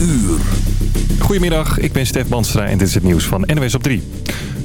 uur. Goedemiddag, ik ben Stef Banstra en dit is het nieuws van NWS op 3.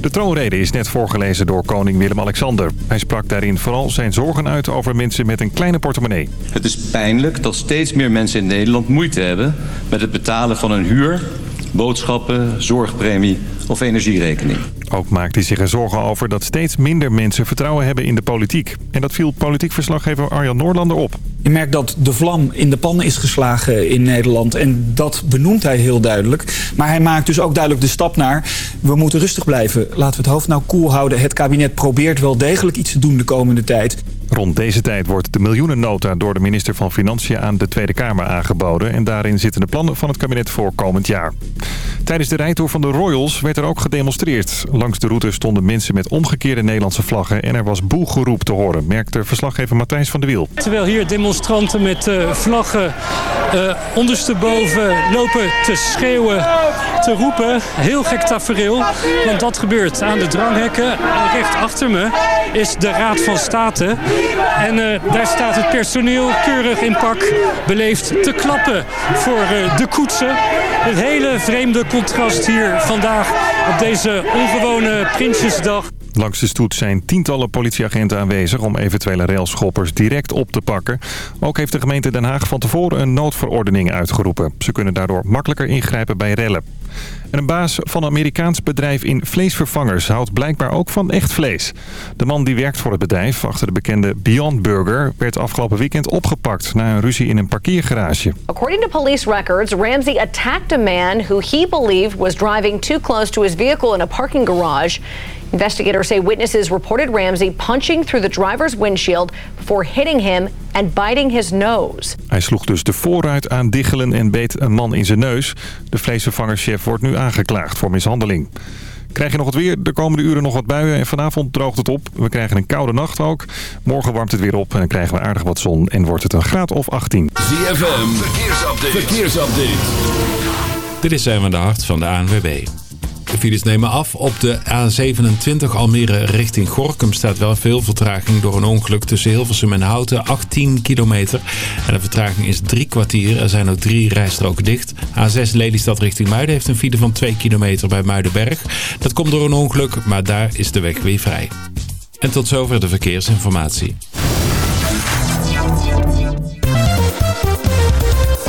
De troonrede is net voorgelezen door koning Willem-Alexander. Hij sprak daarin vooral zijn zorgen uit over mensen met een kleine portemonnee. Het is pijnlijk dat steeds meer mensen in Nederland moeite hebben... met het betalen van een huur, boodschappen, zorgpremie of energierekening. Ook maakt hij zich er zorgen over dat steeds minder mensen vertrouwen hebben in de politiek. En dat viel politiek verslaggever Arjan Noorlander op. Je merkt dat de vlam in de pan is geslagen in Nederland. En dat benoemt hij heel duidelijk. Maar hij maakt dus ook duidelijk de stap naar... we moeten rustig blijven. Laten we het hoofd nou koel houden. Het kabinet probeert wel degelijk iets te doen de komende tijd. Rond deze tijd wordt de miljoenennota door de minister van Financiën aan de Tweede Kamer aangeboden. En daarin zitten de plannen van het kabinet voor komend jaar. Tijdens de rijtour van de Royals werd er ook gedemonstreerd. Langs de route stonden mensen met omgekeerde Nederlandse vlaggen en er was boelgeroep te horen, merkte verslaggever Matthijs van de Wiel. Terwijl hier demonstranten met uh, vlaggen uh, ondersteboven lopen te schreeuwen, te roepen. Heel gek tafereel, want dat gebeurt aan de dranghekken. En recht achter me is de Raad van State. En uh, daar staat het personeel keurig in pak beleefd te klappen voor uh, de koetsen. Het hele vreemde contrast hier vandaag op deze ongewone Prinsjesdag. Langs de stoet zijn tientallen politieagenten aanwezig om eventuele railschoppers direct op te pakken. Ook heeft de gemeente Den Haag van tevoren een noodverordening uitgeroepen. Ze kunnen daardoor makkelijker ingrijpen bij rellen. En een baas van een Amerikaans bedrijf in vleesvervangers houdt blijkbaar ook van echt vlees. De man die werkt voor het bedrijf achter de bekende Beyond Burger werd afgelopen weekend opgepakt na een ruzie in een parkeergarage. According to police records, Ramsey attacked a man who he believed was driving too close to his vehicle in a parking garage. Investigators say witnesses reported Ramsey punching through the driver's windshield before hitting him and biting his nose. Hij sloeg dus de voorruit aan diggelen en beet een man in zijn neus. De vleesvervangerschef wordt nu aangeklaagd voor mishandeling. Krijg je nog het weer? De komende uren nog wat buien en vanavond droogt het op. We krijgen een koude nacht ook. Morgen warmt het weer op en krijgen we aardig wat zon en wordt het een graad of 18. ZFM, verkeersupdate. verkeersupdate. Dit is Zijn de Hart van de ANWB. De files nemen af. Op de A27 Almere richting Gorkum staat wel veel vertraging door een ongeluk tussen Hilversum en Houten. 18 kilometer. En de vertraging is drie kwartier. Er zijn ook drie rijstroken dicht. A6 Lelystad richting Muiden heeft een file van 2 kilometer bij Muidenberg. Dat komt door een ongeluk, maar daar is de weg weer vrij. En tot zover de verkeersinformatie.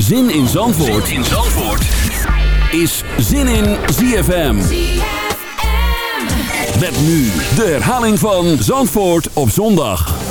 Zin in Zandvoort, zin in Zandvoort. is Zin in ZFM. Met nu de herhaling van Zandvoort op zondag.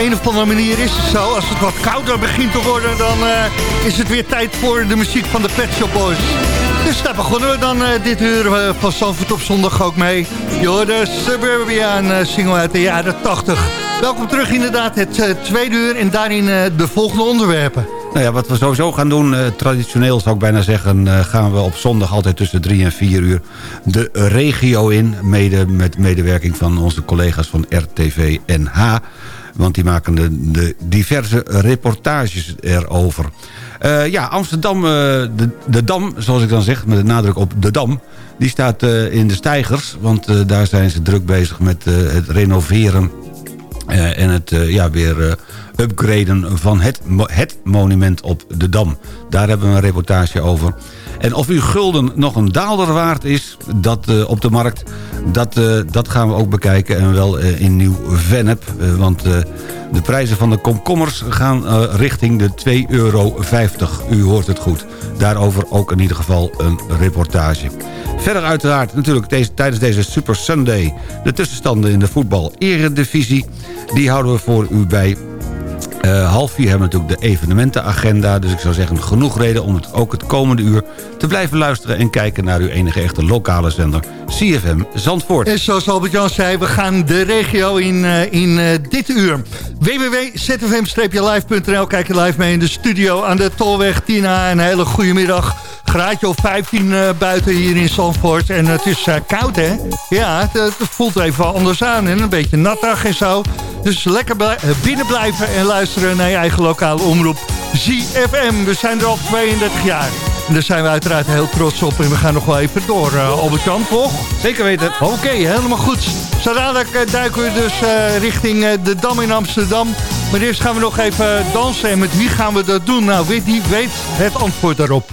Een, of andere manier is het zo. Als het wat kouder begint te worden, dan eh, is het weer tijd voor de muziek van de Pet Shop Boys. Dus daar begonnen we dan eh, dit uur eh, van Zandvoort op zondag ook mee. Suburbia, een eh, single uit de jaren 80. Welkom terug inderdaad, het tweede uur en daarin de volgende onderwerpen. Nou ja, wat we sowieso gaan doen, traditioneel zou ik bijna zeggen... gaan we op zondag altijd tussen 3 en 4 uur de regio in. Mede met medewerking van onze collega's van RTV NH. Want die maken de, de diverse reportages erover. Eh, ja, Amsterdam, eh, de, Dam, zoals ik dan zeg, met de nadruk op de Dam... die staat eh, in de stijgers, want daar zijn ze druk bezig met het renoveren... En het ja, weer upgraden van het, het monument op de Dam. Daar hebben we een reportage over. En of uw gulden nog een daalder waard is dat, op de markt... Dat, eh, dat gaan we ook bekijken en wel eh, in Nieuw-Vennep. Eh, want de prijzen van de komkommers gaan richting de 2,50 euro. U hoort het goed. Daarover ook in ieder geval een reportage. Verder uiteraard natuurlijk deze, tijdens deze Super Sunday... de tussenstanden in de voetbal eredivisie. Die houden we voor u bij eh, half vier hebben we natuurlijk de evenementenagenda. Dus ik zou zeggen genoeg reden om het ook het komende uur te blijven luisteren... en kijken naar uw enige echte lokale zender CFM Zandvoort. En zoals Albert-Jan zei, we gaan de regio in, eh, in eh, dit uur. www.zfm-live.nl Kijk je live mee in de studio aan de Tolweg. Tina, een hele goede middag. Graadje of 15 eh, buiten hier in Zandvoort. En het is eh, koud, hè? Ja, het, het voelt even anders aan. En een beetje nattig en zo. Dus lekker blij- eh, binnen blijven en luisteren naar je eigen lokale omroep. ZFM, we zijn er al 32 jaar. En daar zijn we uiteraard heel trots op. En we gaan nog wel even door, eh, Albert-Jan, toch? Zeker weten. Oké, helemaal goed. Zo dadelijk eh, duiken we dus eh, richting eh, de Dam in Amsterdam. Maar eerst gaan we nog even dansen. En met wie gaan we dat doen? Nou, wie die weet het antwoord daarop.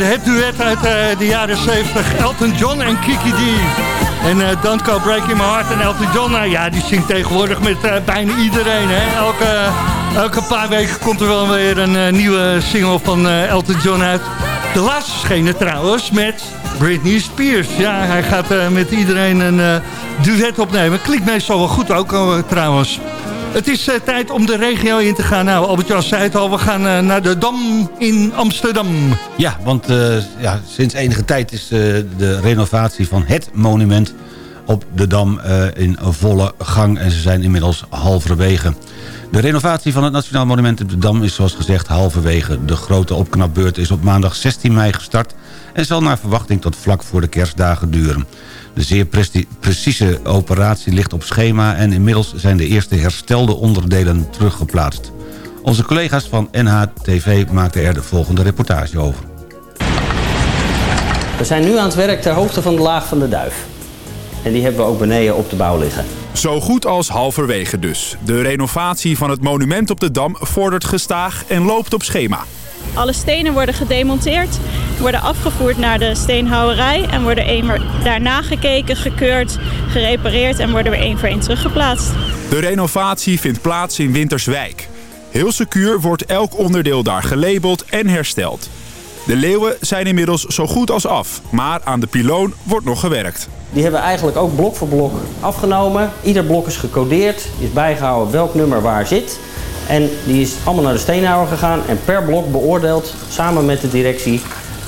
Het duet uit eh, de jaren 70. Elton John en Kiki D. En eh, Don't Breaking My Heart en Elton John, nou ja, die zingt tegenwoordig met eh, bijna iedereen. Hè? Elke, elke paar weken komt er wel weer een nieuwe single van Elton John uit. De laatste schenen trouwens met Britney Spears. Ja, hij gaat met iedereen een duet opnemen. Klinkt meestal wel goed ook trouwens. Het is eh, tijd om de regio in te gaan. Nou, Albert-Jan zei het al, we gaan eh, naar de Dam in Amsterdam. Ja, want eh, ja, sinds enige tijd is de renovatie van het monument op de Dam in volle gang. En ze zijn inmiddels halverwege. De renovatie van het Nationaal Monument op de Dam is zoals gezegd halverwege. De grote opknapbeurt is op maandag 16 mei gestart... en zal naar verwachting tot vlak voor de kerstdagen duren. De zeer precieze operatie ligt op schema... en inmiddels zijn de eerste herstelde onderdelen teruggeplaatst. Onze collega's van NHTV maakten er de volgende reportage over. We zijn nu aan het werk ter hoogte van de laag van de duif. En die hebben we ook beneden op de bouw liggen. Zo goed als halverwege dus. De renovatie van het monument op de Dam vordert gestaag en loopt op schema. Alle stenen worden gedemonteerd, worden afgevoerd naar de steenhouwerij en worden eenmaal daarna gekeken, gekeurd, gerepareerd en worden weer één voor één teruggeplaatst. De renovatie vindt plaats in Winterswijk. Heel secuur wordt elk onderdeel daar gelabeld en hersteld. De leeuwen zijn inmiddels zo goed als af, maar aan de piloon wordt nog gewerkt. Die hebben we eigenlijk ook blok voor blok afgenomen. Ieder blok is gecodeerd, is bijgehouden welk nummer waar zit. En die is allemaal naar de steenhouwer gegaan en per blok beoordeeld samen met de directie.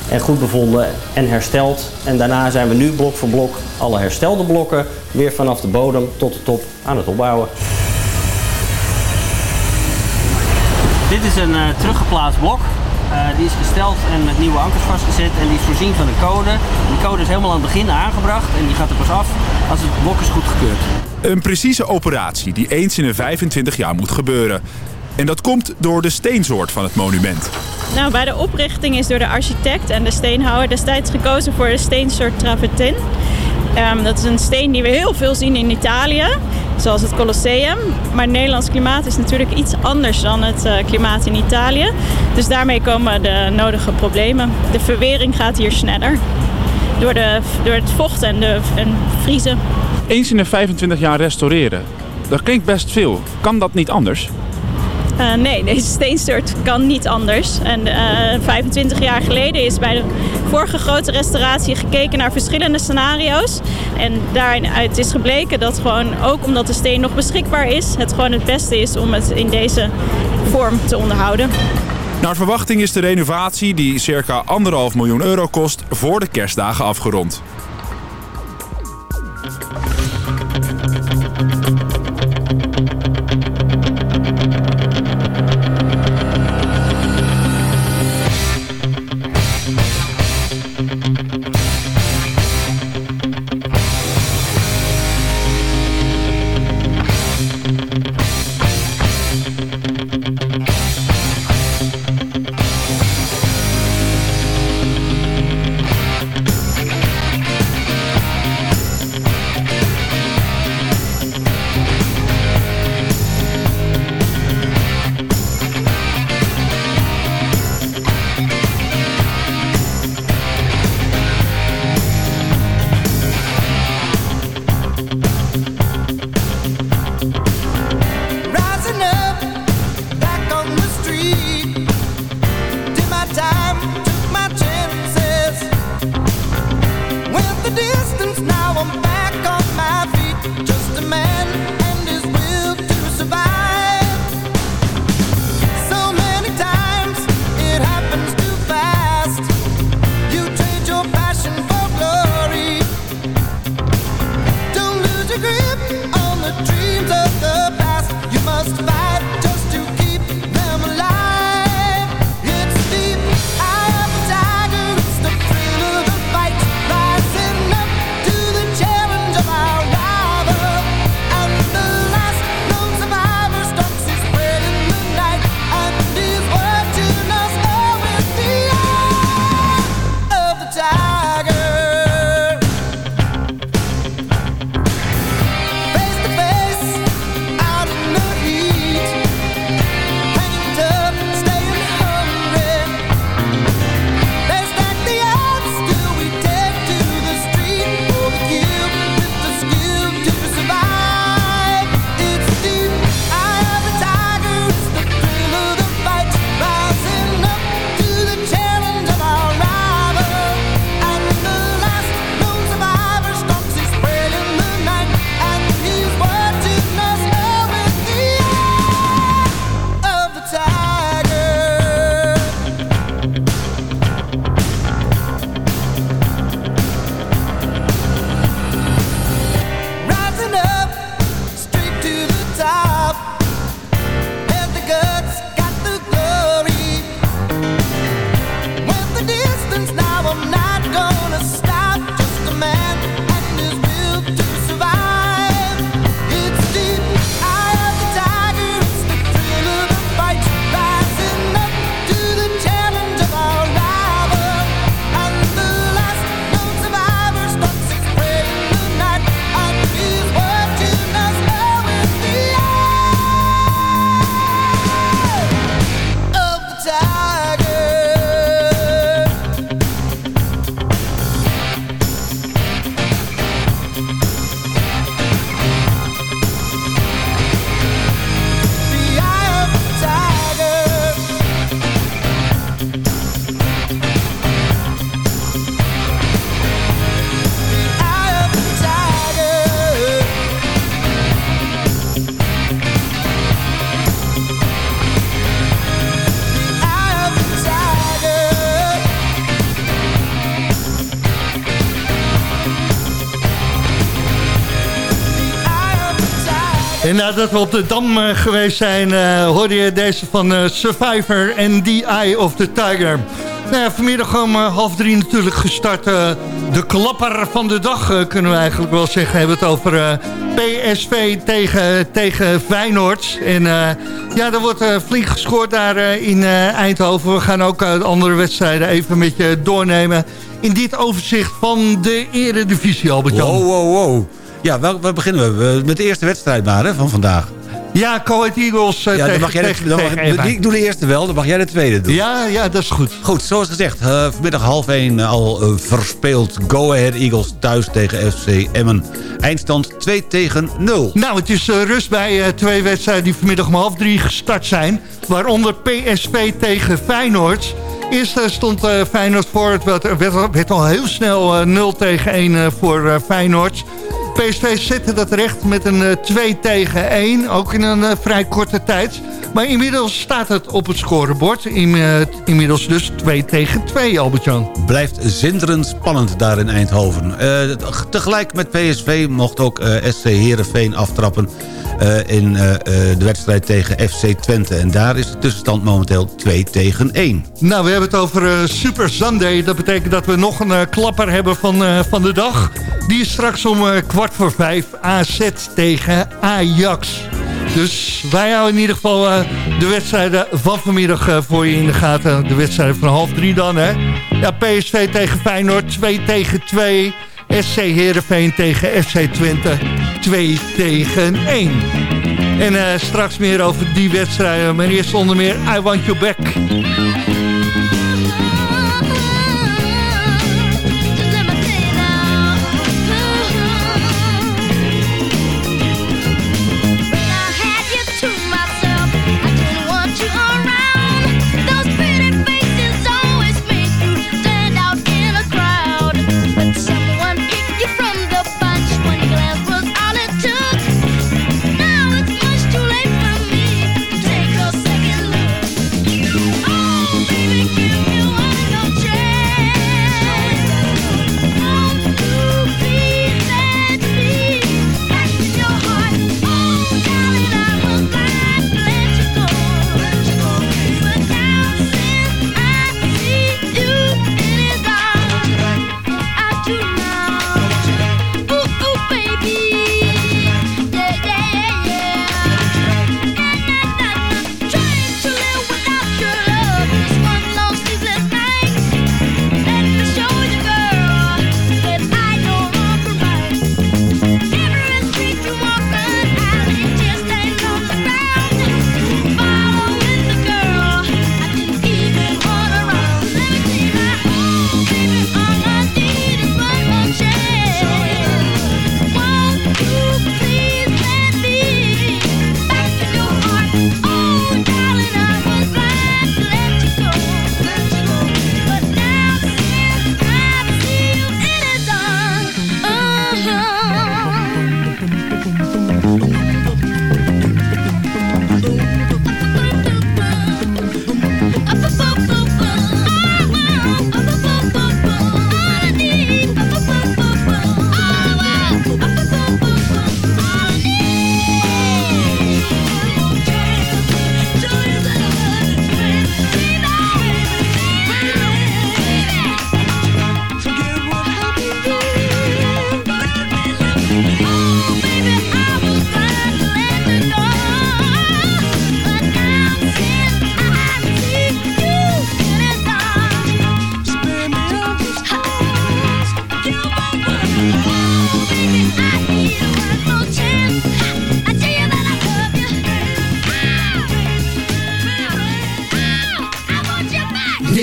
En goed bevonden en hersteld. En daarna zijn we nu blok voor blok alle herstelde blokken weer vanaf de bodem tot de top aan het opbouwen. Dit is een eh, teruggeplaatst blok. Eh, die is gesteld en met nieuwe ankers vastgezet en die is voorzien van een code. Die code is helemaal aan het begin aangebracht en die gaat er pas af als het blok is goedgekeurd. Een precieze operatie die eens in de 25 jaar moet gebeuren. En dat komt door de steensoort van het monument. Nou, bij de oprichting is door de architect en de steenhouwer destijds gekozen voor de steensoort travertin. Ehm, dat is een steen die we heel veel zien in Italië, zoals het Colosseum. Maar het Nederlands klimaat is natuurlijk iets anders dan het eh, klimaat in Italië. Dus daarmee komen de nodige problemen. De verwering gaat hier sneller. Door, de, door het vocht en, de, en vriezen. Eens in de 25 jaar restaureren. Dat klinkt best veel. Kan dat niet anders? Eh, nee, deze steensoort kan niet anders. En eh, 25 jaar geleden is bij de vorige grote restauratie gekeken naar verschillende scenario's. En daaruit is gebleken dat gewoon, ook omdat de steen nog beschikbaar is, het gewoon het beste is om het in deze vorm te onderhouden. Naar verwachting is de renovatie, die circa 1,5 miljoen euro kost, voor de kerstdagen afgerond. Nadat we op de Dam eh, geweest zijn, eh, hoorde je deze van eh, Survivor en The Eye of the Tiger. Nou ja, vanmiddag om eh, half drie natuurlijk gestart. de klapper van de dag kunnen we eigenlijk wel zeggen. We hebben het over PSV tegen, tegen Feyenoord. En ja, er wordt flink gescoord daar in Eindhoven. We gaan ook andere wedstrijden even met je doornemen. In dit overzicht van de eredivisie, Albert-Jan. Wow, wow, wow. Ja, wel, waar beginnen we? Met de eerste wedstrijd maar hè, van vandaag. Ja, Coed Eagles eh, ja, dan mag jij de, tegen, dan mag- ik doe de eerste wel, dan mag jij de tweede doen. Ja, ja, dat is goed. Goed, zoals gezegd, eh, vanmiddag half 1 al eh, verspeeld Go Ahead Eagles thuis tegen FC Emmen. Eindstand 2 tegen 0. Nou, het is rust bij twee wedstrijden die vanmiddag om half drie gestart zijn. Waaronder PSV tegen Feyenoord. Eerst stond Feyenoord voor. Het werd, werd, werd al heel snel eh, 0 tegen 1 eh, voor Feyenoord. PSV zette dat recht met een eh, 2 tegen 1. Ook in een eh, vrij korte tijd. Maar inmiddels staat het op het scorebord. In, eh, inmiddels dus 2 tegen 2, Albert-Jan. Blijft zinderend spannend daar in Eindhoven. Eh, tegelijk met PSV mocht ook eh, SC Heerenveen aftrappen... eh, in eh, eh, de wedstrijd tegen FC Twente. En daar is de tussenstand momenteel 2 tegen 1. Nou, we hebben het over eh, Super Sunday. Dat betekent dat we nog een eh, klapper hebben van, eh, van de dag. Die is straks om eh, kwart voor vijf AZ tegen Ajax. Dus wij houden in ieder geval eh, de wedstrijden van vanmiddag eh, voor je in de gaten. De wedstrijden van half drie dan, hè. Ja, PSV tegen Feyenoord, 2 tegen 2. SC Heerenveen tegen FC Twente, 2 tegen 1. En eh, straks meer over die wedstrijden. Maar eerst onder meer I Want You Back.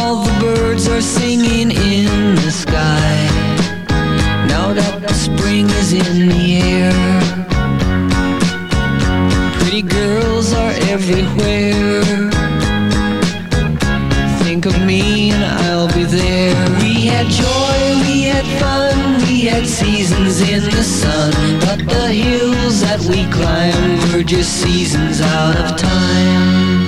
All the birds are singing in the sky. Now that the spring is in the air Pretty girls are everywhere. Think of me and I'll be there. We had joy, we had fun We had seasons in the sun. But the hills that we climbed Were just seasons out of time.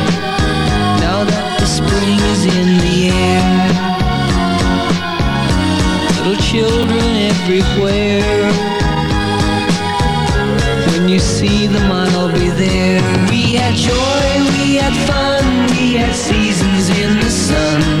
Is in the air. Little children everywhere. When you see them, I'll be there. We had joy, we had fun, we had seasons in the sun.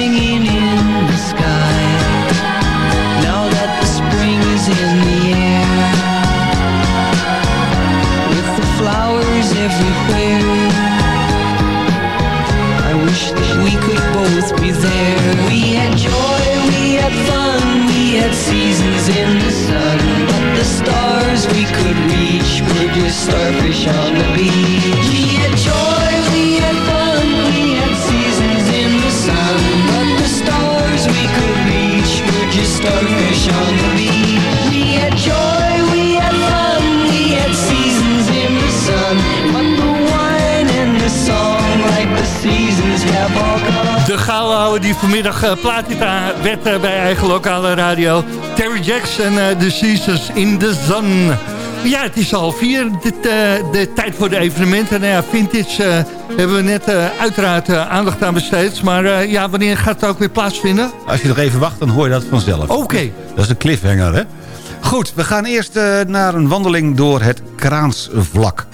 in the sun. But the stars we could reach were just starfish on the beach. We had joy, we had fun, we had seasons in the sun. But the stars we could reach were just starfish on the beach. We had joy, we had fun, we had seasons in the sun. But the wine and the song, like the seasons, have all gone. De gouden die vanmiddag uh, plaatita werd eh, bij eigen lokale radio. Terry Jacks en The Seasons in the Sun. Ja, het is al vier, dit, eh, de tijd voor de evenementen. Nou ja, vintage eh, hebben we net uiteraard aandacht aan besteed. Maar ja, wanneer gaat het ook weer plaatsvinden? Als je nog even wacht, dan hoor je dat vanzelf. Oké. Dat is een cliffhanger, hè? Goed, we gaan eerst naar een wandeling door het Kraansvlak.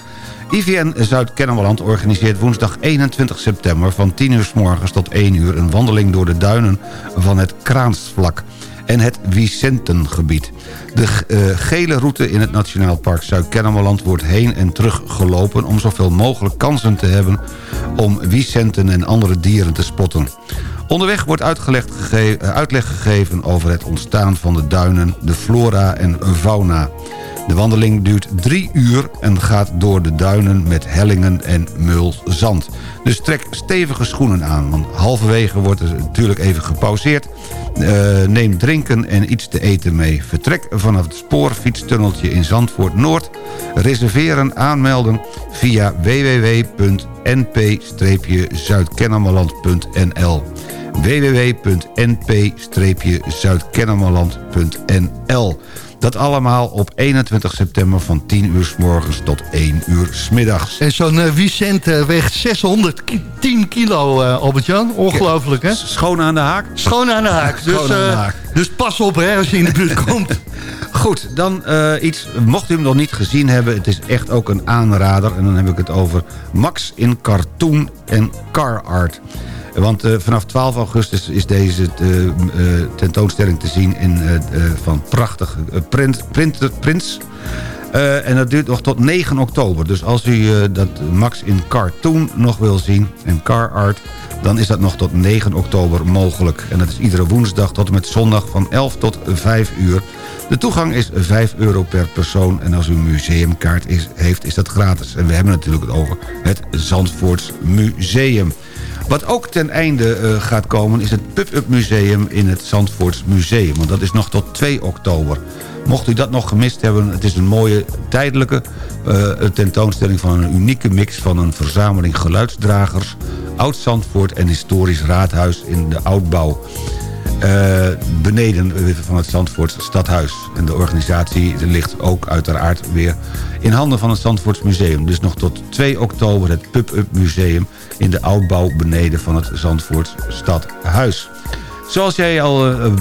IVN Zuid-Kennemerland organiseert woensdag 21 september... van 10 uur s morgens tot 1 uur een wandeling door de duinen van het Kraansvlak en het Vicentengebied. De eh, gele route in het Nationaal Park Zuid-Kennemerland wordt heen en terug gelopen... om zoveel mogelijk kansen te hebben om Vicenten en andere dieren te spotten. Onderweg wordt gege- eh, uitleg gegeven over het ontstaan van de duinen, de flora en fauna. De wandeling duurt drie uur en gaat door de duinen met hellingen en mulzand. Dus trek stevige schoenen aan, want halverwege wordt er natuurlijk even gepauzeerd. Eh, neem drinken en iets te eten mee. Vertrek vanaf het spoorfietstunneltje in Zandvoort Noord. Reserveren, aanmelden via www.np-zuidkennemerland.nl www.np-zuidkennemerland.nl Dat allemaal op 21 september van 10 uur s morgens tot 1 uur s middags. En zo'n eh, Vicent eh, weegt 610 kilo, eh, Albert-Jan. Ongelooflijk, hè? Schoon aan de haak? Schoon aan de haak. Dus, Schoon aan de haak. dus pas op hè, als je in de buurt komt. Goed, dan iets, mocht u hem nog niet gezien hebben... het is echt ook een aanrader. En dan heb ik het over Max in cartoon en car art. Want eh, vanaf 12 augustus is deze eh, eh, tentoonstelling te zien... In, van prachtige eh, print, print, prints... En dat duurt nog tot 9 oktober. Dus als u dat Max in cartoon nog wil zien en car art... dan is dat nog tot 9 oktober mogelijk. En dat is iedere woensdag tot en met zondag van 11 tot 5 uur. De toegang is 5 euro per persoon. En als u een museumkaart is, heeft, is dat gratis. En we hebben natuurlijk het over het Zandvoorts Museum. Wat ook ten einde eh, gaat komen is het Pub-Up Museum in het Zandvoorts Museum. Want dat is nog tot 2 oktober. Mocht u dat nog gemist hebben, het is een mooie tijdelijke eh, tentoonstelling van een unieke mix van een verzameling geluidsdragers, Oud-Zandvoort en historisch raadhuis in de oudbouw. Eh, beneden van het Zandvoort Stadhuis. En de organisatie ligt ook uiteraard weer in handen van het Zandvoorts Museum. Dus nog tot 2 oktober het Pub-Up Museum in de oudbouw beneden van het Zandvoort Stadhuis. Zoals jij al eh, eh,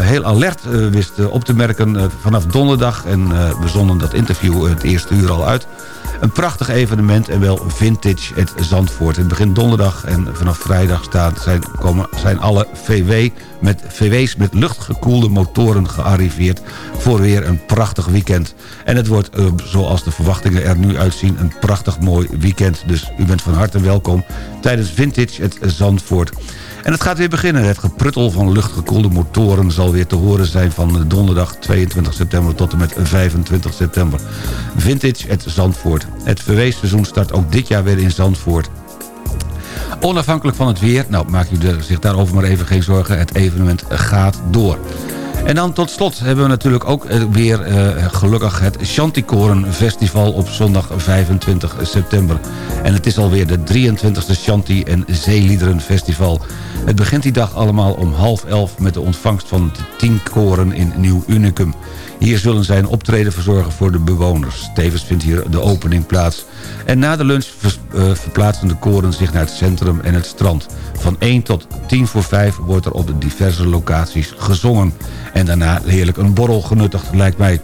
heel alert wist op te merken vanaf donderdag... en we zonden dat interview het eerste uur al uit... een prachtig evenement en wel Vintage het Zandvoort. Het begint donderdag en vanaf vrijdag staat, zijn, komen, zijn alle VW met, VW's met luchtgekoelde motoren gearriveerd... voor weer een prachtig weekend. En het wordt, eh, zoals de verwachtingen er nu uitzien... een prachtig mooi weekend. Dus u bent van harte welkom tijdens Vintage het Zandvoort. En het gaat weer beginnen. Het gepruttel van luchtgekoelde motoren zal weer te horen zijn van donderdag 22 september tot en met 25 september. Vintage het Zandvoort. Het VW-seizoen start ook dit jaar weer in Zandvoort. Onafhankelijk van het weer, nou maak u zich daarover maar even geen zorgen. Het evenement gaat door. En dan tot slot hebben we natuurlijk ook eh, weer eh, gelukkig het Chanticoren Festival op zondag 25 september. En het is alweer de 23e Chanti en Zeeliederen Festival. Het begint die dag allemaal om half elf met de ontvangst van de tien koren in Nieuw Unicum. Hier zullen zij een optreden verzorgen voor de bewoners. Tevens vindt hier de opening plaats. En na de lunch eh, verplaatsen de koren zich naar het centrum en het strand. Van 1 tot 10 voor 5 wordt er op diverse locaties gezongen. En daarna heerlijk een borrel genuttigd, lijkt mij.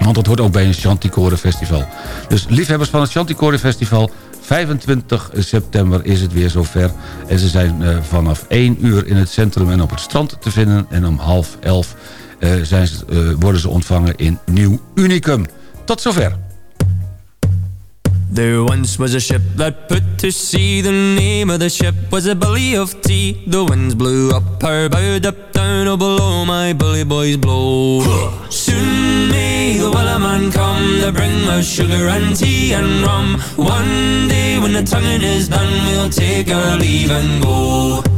Want dat hoort ook bij een Chanticoren Festival. Dus liefhebbers van het Chanticoren Festival... 25 september is het weer zover. En ze zijn eh, vanaf 1 uur in het centrum en op het strand te vinden. En om half 11 eh, zijn ze, eh, worden ze ontvangen in Nieuw Unicum. Tot zover. There once was a ship that put to sea. The name of the ship was a Billy of Tea. The winds blew up her bow, up down, oh below my bully boys blow. Soon may the wellerman come to bring us sugar and tea and rum. One day when the tonguing is done, we'll take our leave and go.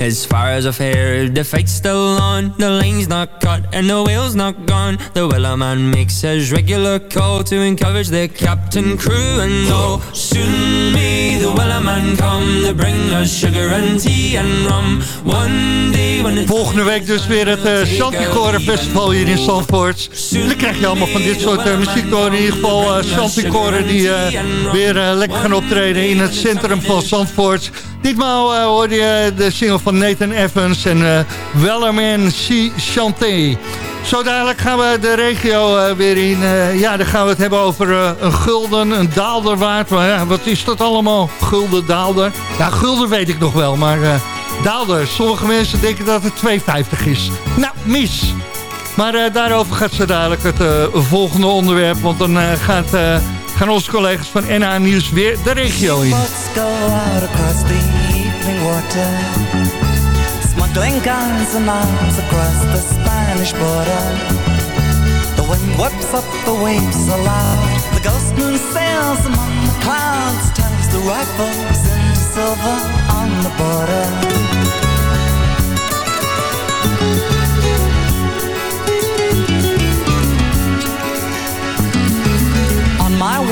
as far as I've heard, the fight's still on The line's not cut and the whale's not gone The wellerman makes his regular call To encourage the captain, crew and all Soon may the wellerman come To bring us sugar and tea and rum One day when the Volgende week dus weer het uh, Chanticoren Festival hier in Zandvoort. Dan krijg je allemaal van dit soort uh, muziek door. In ieder geval uh, Chanticoren die uh, weer lekker gaan optreden in het centrum van Zandvoort. Ditmaal uh, hoorde je de single van Nathan Evans en uh, Wellerman C. Chanté. Zo dadelijk gaan we de regio uh, weer in. Ja, dan gaan we het hebben over een gulden, een daalderwaard. Wat is dat allemaal? Gulden, daalder. Ja, gulden weet ik nog wel, maar daalder. Sommige mensen denken dat het 2,50 is. Nou, mis. Maar daarover gaat zo dadelijk het volgende onderwerp. Want dan gaat, gaan onze collega's van NA Nieuws weer de regio in. Smuggling guns and arms across the Spanish border. The wind whips up the waves aloud. The ghost moon sails among the clouds, turns the rifles into silver on the border.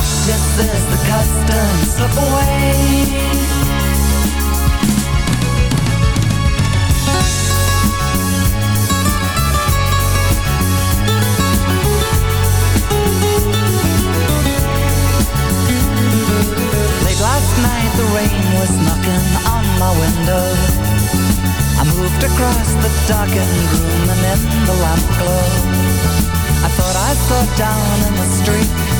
One notices the customs slip away. Late last night the rain was knocking on my window. I moved across the darkened room and in the lamp glow. I thought I saw down in the street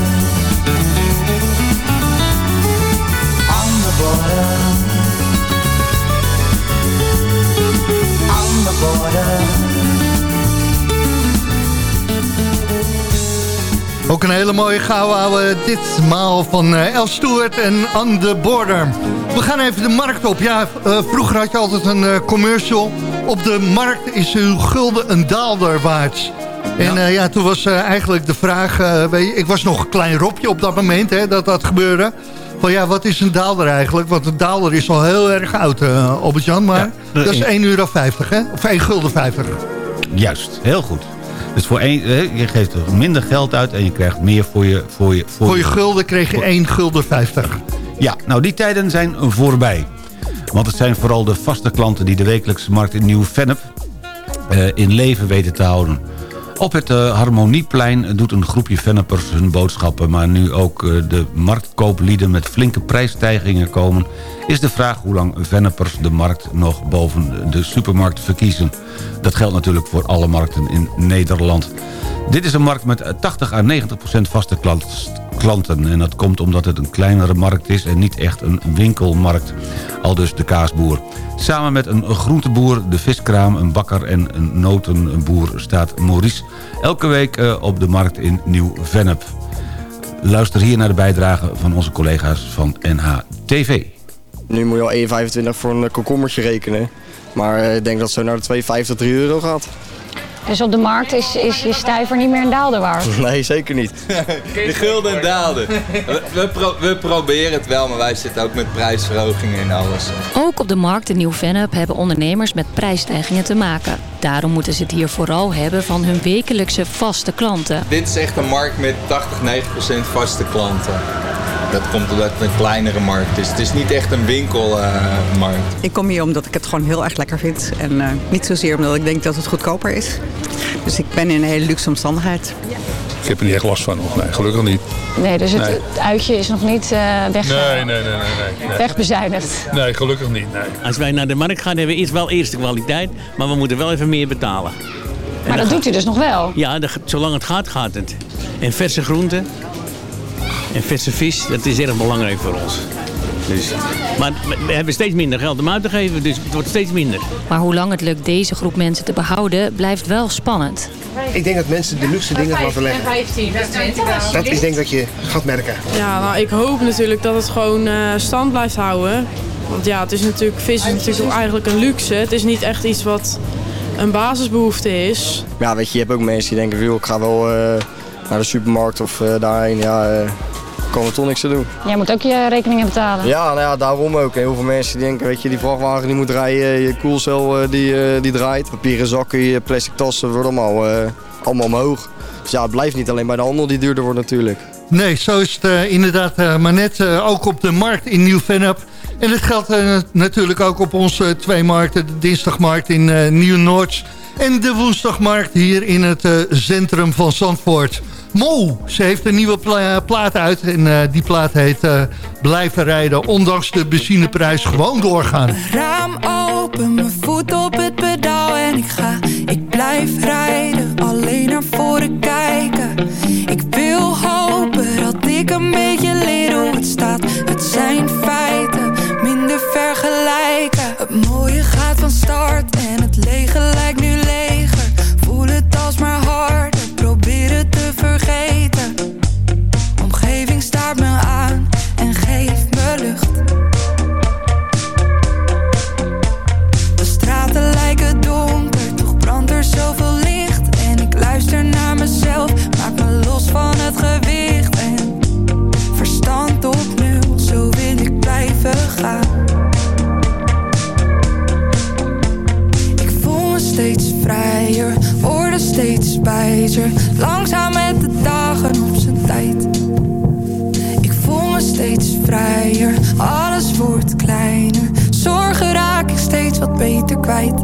Ook een hele mooie gouden ouwe ditmaal van eh, El Stewart en On The Border. We gaan even de markt op. Ja, eh, vroeger had je altijd een eh, commercial. Op de markt is uw gulden een daalder waard. En eh, ja, toen was eh, eigenlijk de vraag... eh, weet je, ik was nog een klein ropje op dat moment hè, dat dat gebeurde. Van ja, wat is een daalder eigenlijk? Want een daalder is al heel erg oud, uh, Albert-Jan. Maar Ja, dat is eh, 1,50 euro, hè? Of 1 gulden 50. Juist, heel goed. Dus voor één, je geeft er minder geld uit en je krijgt meer voor je... Voor je, Voor je gulden kreeg je 1 gulden 50. Ja, nou die tijden zijn voorbij. Want het zijn vooral de vaste klanten die de wekelijkse markt in Nieuw-Vennep eh, in leven weten te houden. Op het eh, Harmonieplein doet een groepje Venneppers hun boodschappen... maar nu ook eh, de marktkooplieden met flinke prijsstijgingen komen... is de vraag hoe lang Venneppers de markt nog boven de supermarkt verkiezen. Dat geldt natuurlijk voor alle markten in Nederland. Dit is een markt met eh, 80 à 90 procent vaste klant- klanten. En dat komt omdat het een kleinere markt is en niet echt een winkelmarkt. Al dus de kaasboer. Samen met een groenteboer, de viskraam, een bakker en een notenboer staat Maurice... elke week eh, op de markt in Nieuw-Vennep. Luister hier naar de bijdrage van onze collega's van NHTV. Nu moet je al 1,25 voor een komkommertje rekenen. Maar eh, ik denk dat het zo naar de 2,50, 3 euro gaat. Dus op de markt is, is je stuiver niet meer een daalder waard. Nee, zeker niet. De gulden daalde. We, we, pro- we proberen het wel, maar wij zitten ook met prijsverhogingen en alles. Ook op de markt in Nieuw-Vennep hebben ondernemers met prijsstijgingen te maken. Daarom moeten ze het hier vooral hebben van hun wekelijkse vaste klanten. Dit is echt een markt met 80, 90 procent vaste klanten. Dat komt omdat het een kleinere markt is. Het is niet echt een winkelmarkt. Ik kom hier omdat ik het gewoon heel erg lekker vind. En eh, niet zozeer omdat ik denk dat het goedkoper is. Dus ik ben in een hele luxe omstandigheid. Ik heb er niet echt last van. Nee, gelukkig niet. Nee, dus het, Nee. het uitje is nog niet eh, weg, Nee, nee, nee, nee. nee, nee. wegbezuinigd. Nee, gelukkig niet. Nee. Als wij naar de markt gaan, hebben we eerst wel eerste kwaliteit, maar we moeten wel even meer betalen. En Maar dat doet u dus nog wel? Ja, de- zolang het gaat, gaat het. En verse groenten en verse vis, dat is erg belangrijk voor ons. Dus, maar we hebben steeds minder geld om uit te geven, dus het wordt steeds minder. Maar hoe lang het lukt deze groep mensen te behouden, blijft wel spannend. Ik denk dat mensen de luxe dingen gaan verleggen. 15, dat is 20. Dat ik denk dat je gaat merken. Ja, nou, ik hoop natuurlijk dat het gewoon eh, stand blijft houden. Want ja, het is natuurlijk, vis is natuurlijk ook eigenlijk een luxe. Het is niet echt iets wat een basisbehoefte is. Ja, weet je, je hebt ook mensen die denken, ik ga wel eh, naar de supermarkt of eh, daarheen. Ja, eh kan er toch niks te doen. Jij moet ook je rekeningen betalen. Ja, nou ja, daarom ook. Heel veel mensen die denken, weet je, die vrachtwagen die moet rijden, je koelcel eh, die, eh, die draait. Papieren zakken, je plastic tassen worden allemaal, eh, allemaal omhoog. Dus ja, het blijft niet alleen bij de handel die duurder wordt natuurlijk. Nee, zo is het eh, inderdaad eh, maar net eh, ook op de markt in Nieuw-Vennep. En dat geldt eh, natuurlijk ook op onze twee markten. De dinsdagmarkt in eh, Nieuw-Noord en de woensdagmarkt hier in het eh, centrum van Zandvoort. Mo, ze heeft een nieuwe pla- plaat uit en eh, die plaat heet eh, Blijven rijden, ondanks de benzineprijs gewoon doorgaan. Raam open, mijn voet op het pedaal en ik ga. Ik blijf rijden, alleen naar voren kijken. Ik wil hopen dat ik een beetje leer hoe het staat. Het zijn feiten, minder vergelijken. Het mooie gaat van start en het lege lijkt nu wat beter kwijt.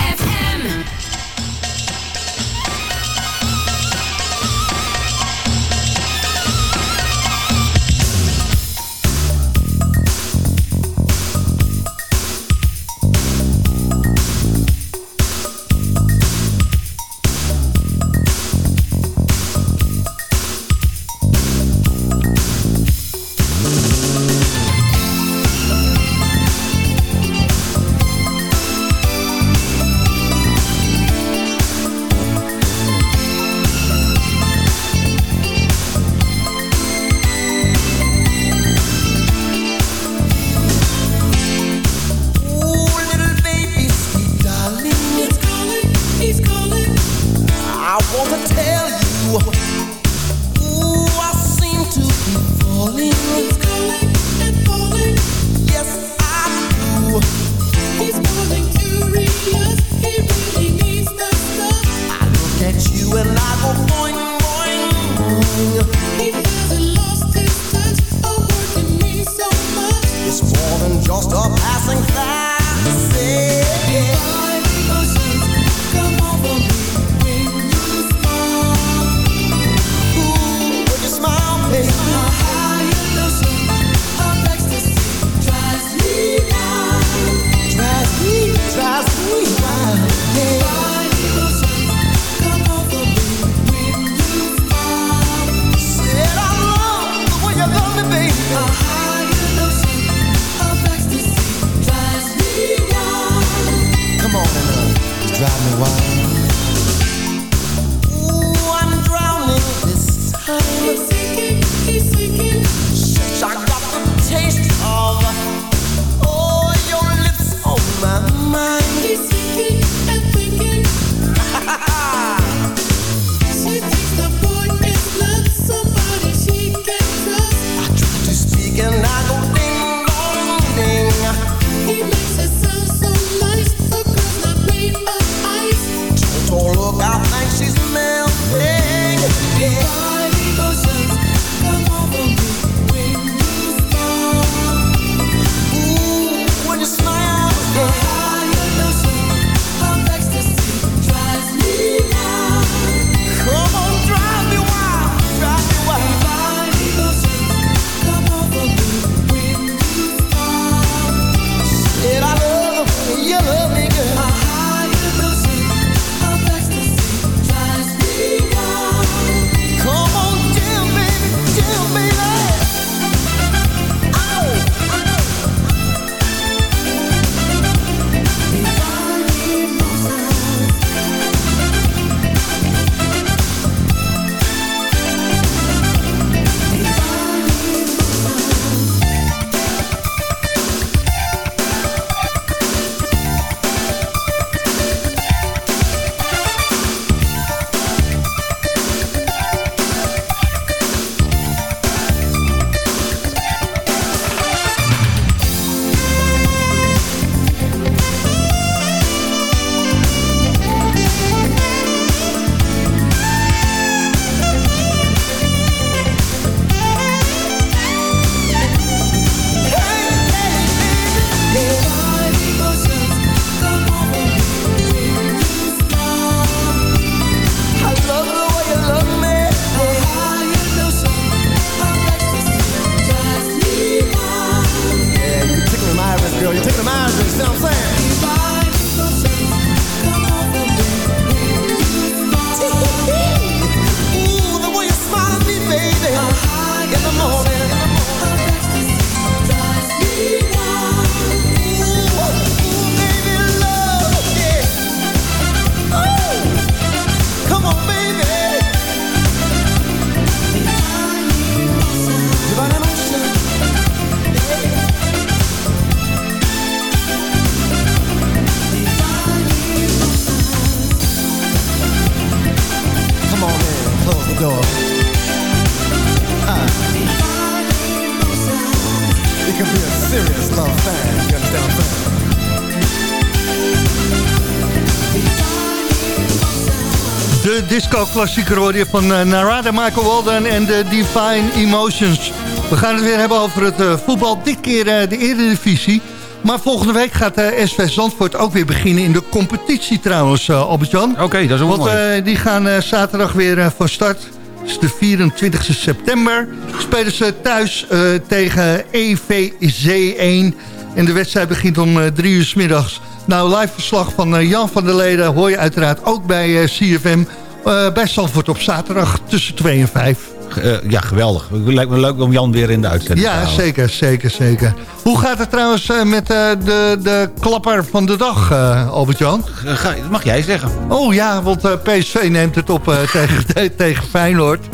De disco-klassieker hoor je van eh, Narada Michael Walden en de Divine Emotions. We gaan het weer hebben over het eh, voetbal. Dit keer eh, de Eredivisie. Maar volgende week gaat SV Zandvoort ook weer beginnen in de competitie trouwens, Albert-Jan. Oké, dat is ook Want mooi. eh, die gaan zaterdag weer van start. Het is de 24 september. Spelen ze thuis tegen EVZ 1. En de wedstrijd begint om drie uur s middags. Nou, live verslag van eh, Jan van der Leden hoor je uiteraard ook bij eh, CFM. eh, bij Zandvoort op zaterdag tussen 2 en 5. Eh, ja, geweldig. Het lijkt me leuk om Jan weer in de uitzending te Ja, halen. zeker, zeker, zeker. Hoe gaat het trouwens met de, de klapper van de dag, eh, Albert-Jan? Dat mag jij zeggen. Oh ja, want PSV neemt het op tegen, te- tegen Feyenoord.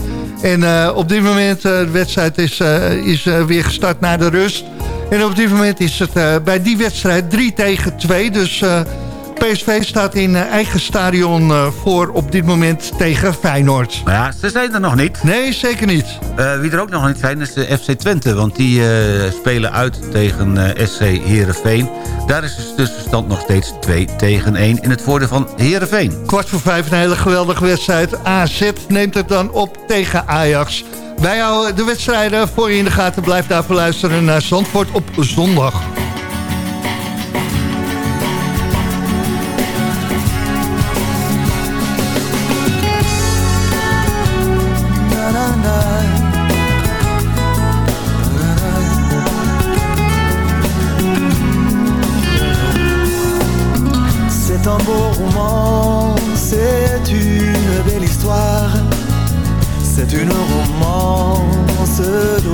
En op dit moment, de wedstrijd is, is weer gestart naar de rust. En op dit moment is het eh, bij die wedstrijd 3 tegen 2. Dus eh, PSV staat in eh, eigen stadion voor op dit moment tegen Feyenoord. Ja, ze zijn er nog niet. Nee, zeker niet. Wie er ook nog niet zijn is de FC Twente. Want die spelen uit tegen SC Heerenveen. Daar is de tussenstand nog steeds 2 tegen 1 in het voordeel van Heerenveen. Kwart voor vijf een hele geweldige wedstrijd. AZ neemt het dan op tegen Ajax. Wij houden de wedstrijden voor je in de gaten. Blijf daarvoor luisteren naar Zandvoort op zondag.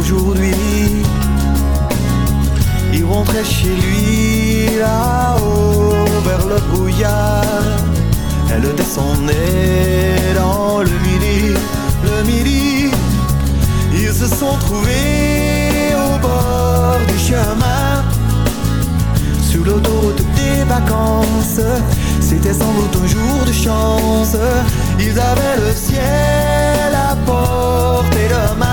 D'aujourd'hui. Il rentrait chez lui là-haut vers le brouillard, son nez dans le midi, le midi. Ils se sont trouvés au bord du chemin, sous l'autoroute des vacances. C'était sans doute un jour de chance. Ils avaient le ciel à portée de main,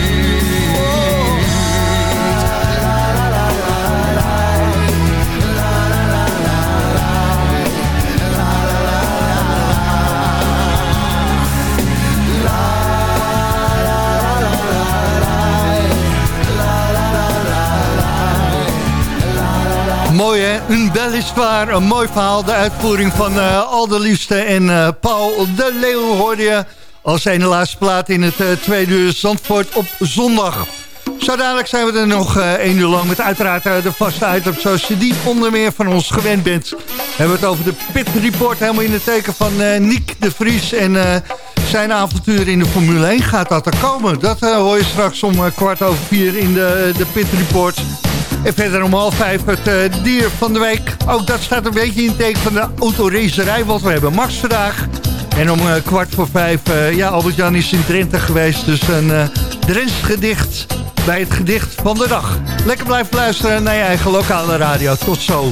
Mooi hè, een bel is waar, een mooi verhaal. De uitvoering van uh, Alde Liefste en uh, Paul de Leeuw hoorde je als ene laatste plaat in het uh, tweede uur Zandvoort op zondag. Zo dadelijk zijn we er nog één uur lang met uiteraard de vaste items zoals je die onder meer van ons gewend bent. We hebben het over de Pit Report helemaal in het teken van Nick de Vries en zijn avontuur in de Formule 1 gaat dat er komen. Dat hoor je straks om kwart over vier in de, de Pit Report. En verder om half vijf het uh, dier van de week. Ook dat staat een beetje in het teken van de autoracerij. Want we hebben Max vandaag. En om uh, kwart voor vijf, uh, ja, Albert-Jan is in Drenthe geweest. Dus een uh, Drents gedicht bij het gedicht van de dag. Lekker blijven luisteren naar je eigen lokale radio. Tot zo.